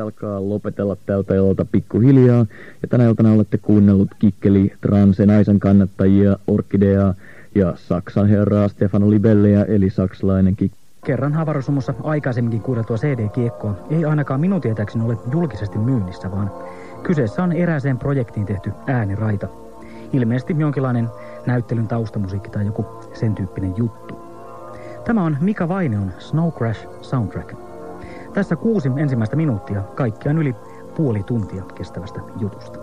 Alkaa lopetella tältä ilta pikkuhiljaa. Ja tänä iltana olette kuunnellut Kikkeli, Transe, Naisen kannattajia, Orkidea ja Saksan herraa Stefano Libelliä, eli saksalainen kik Kerran avaruusumussa aikaisemminkin kuudeltua CD-kiekkoa ei ainakaan minun tietääkseni ole julkisesti myynnissä, vaan kyseessä on erääseen projektiin tehty ääniraita. Ilmeisesti jonkinlainen näyttelyn taustamusiikki tai joku sen tyyppinen juttu. Tämä on Mika Vaineon Snow Crash Soundtrack. Tässä kuusi ensimmäistä minuuttia kaikkiaan yli puoli tuntia kestävästä jutusta.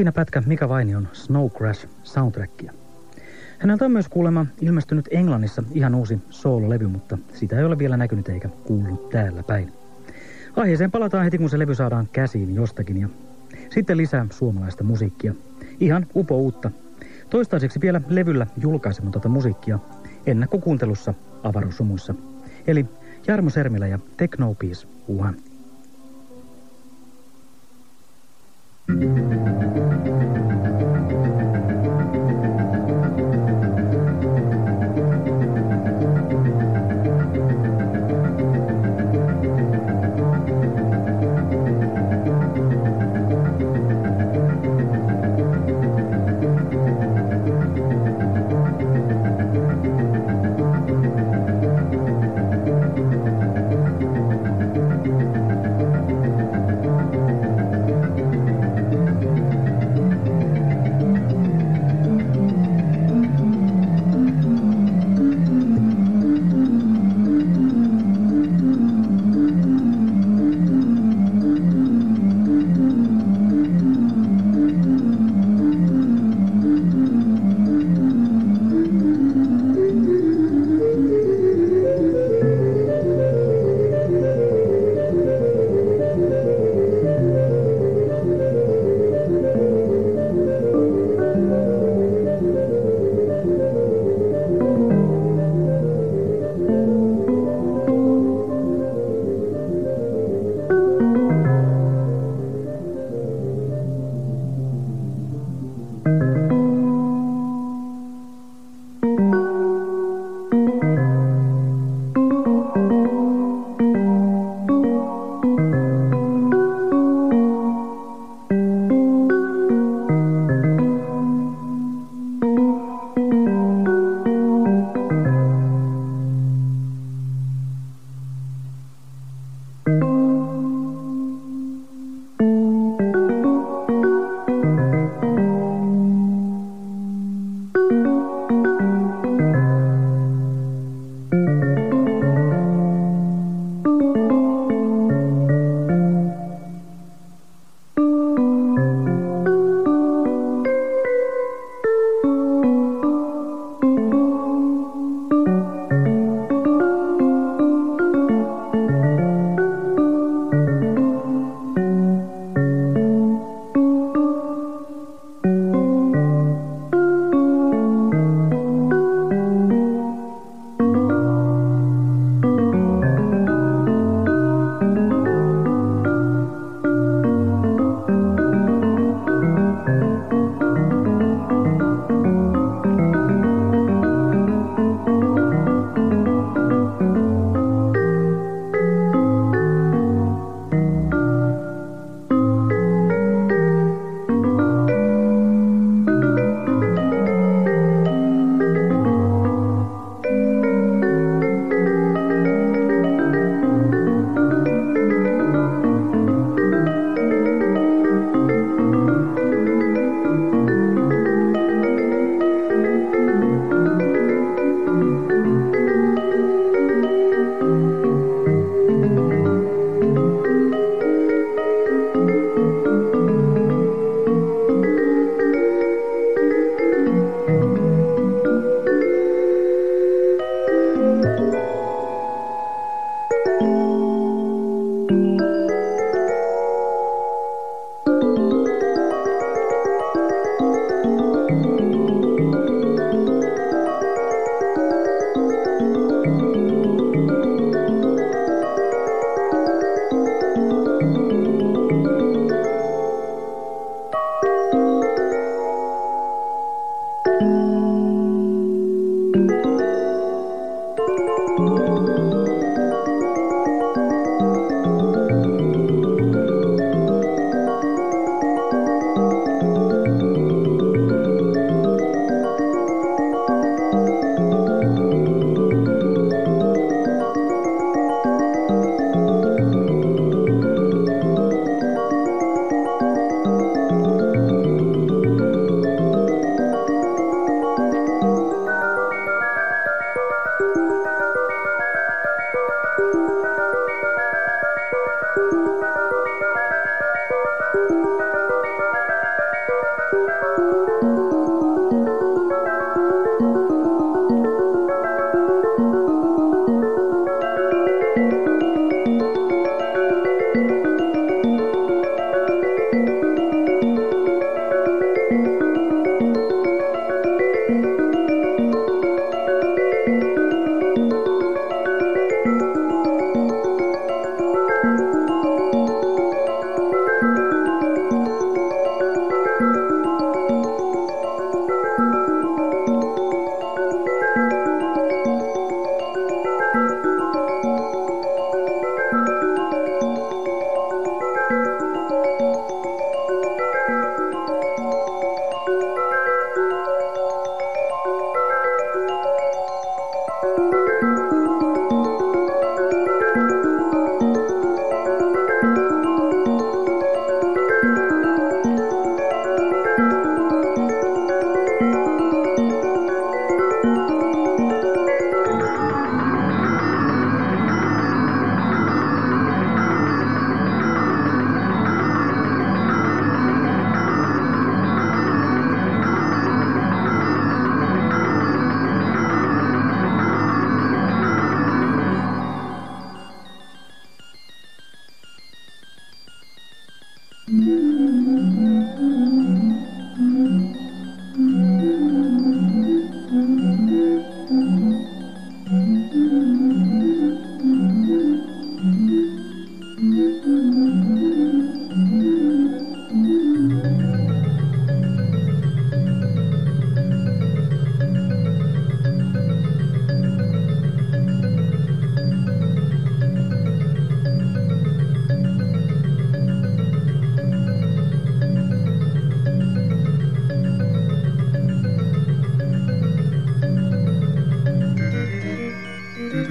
Siinä pätkä Mika Vainion Snow Crash soundtrackia. Häneltä on myös kuulemma ilmestynyt Englannissa ihan uusi soololevy, mutta sitä ei ole vielä näkynyt eikä kuullut täällä päin. Aiheeseen palataan heti, kun se levy saadaan käsiin jostakin ja sitten lisää suomalaista musiikkia. Ihan upo uutta. Toistaiseksi vielä levyllä julkaisematonta musiikkia ennakkokuuntelussa avaruussumuissa. Eli Jarmo Sermilä ja Technopies Wuhan.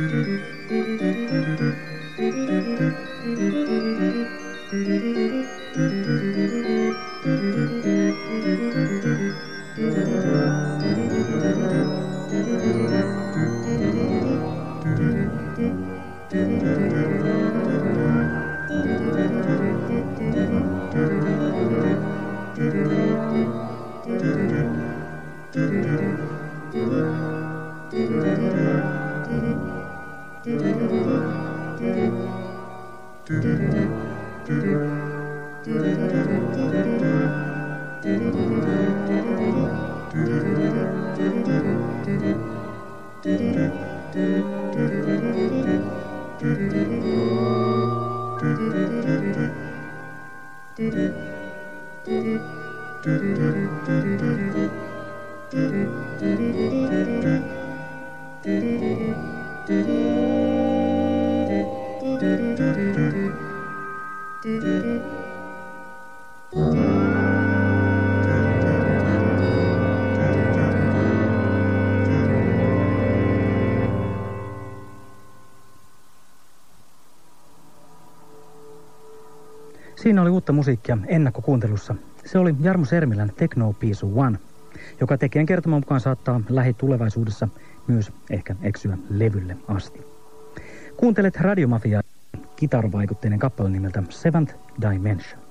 Mm-hmm. Siinä oli uutta musiikkia ennakkokuuntelussa. Se oli Jarmo Sermilän Techno Piece One, joka tekijän kertoman mukaan saattaa lähitulevaisuudessa myös ehkä eksyä levylle asti. Kuuntelet Radiomafia kitarvaikutteinen kappale nimeltä Seventh Dimension.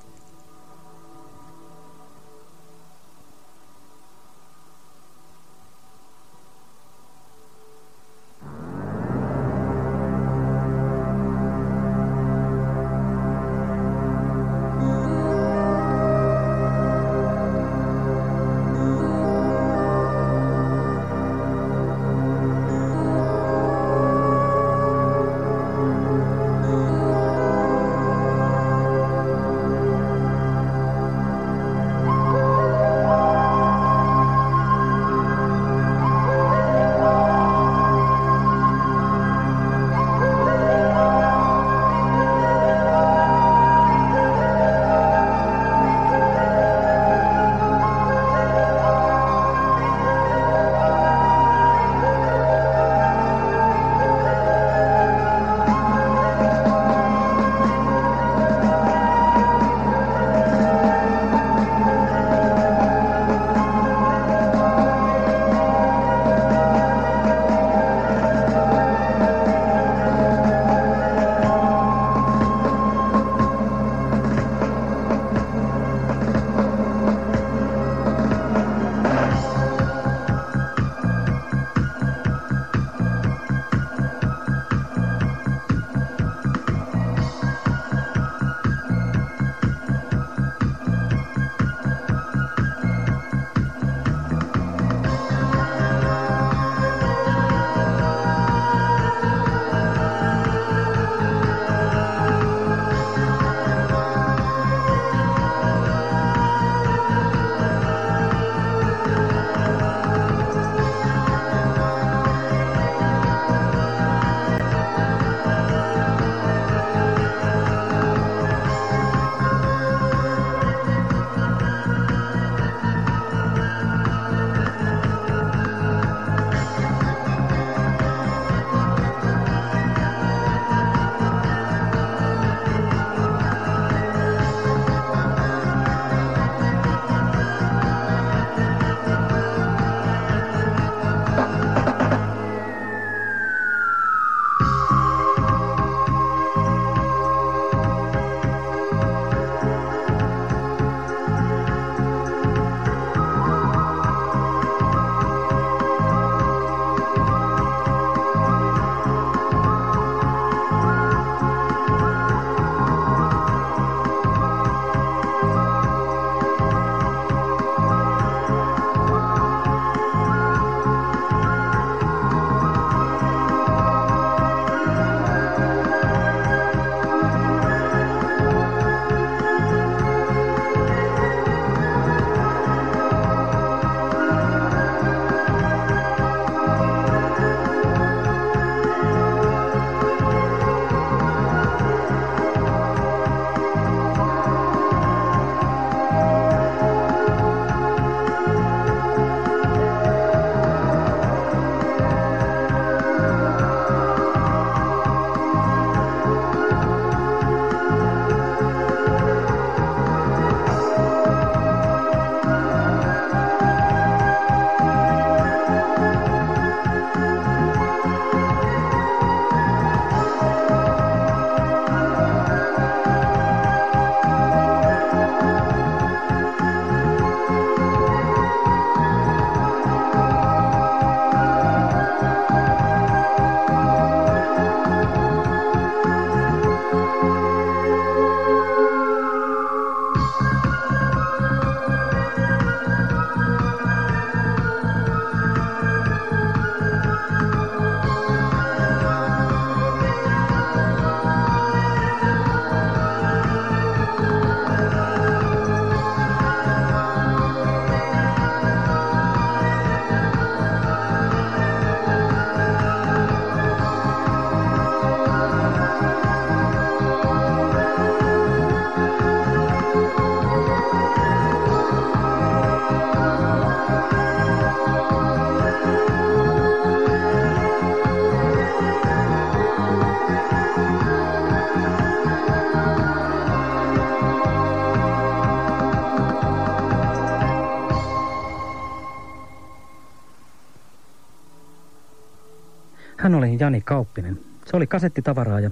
Jani Kauppinen. Se oli kasettitavaraa ja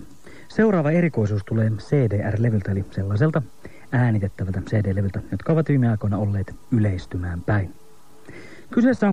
seuraava erikoisuus tulee CDR-levyltä, eli sellaiselta äänitettävältä CD-levyltä, jotka ovat viime aikoina olleet yleistymään päin. Kyseessä on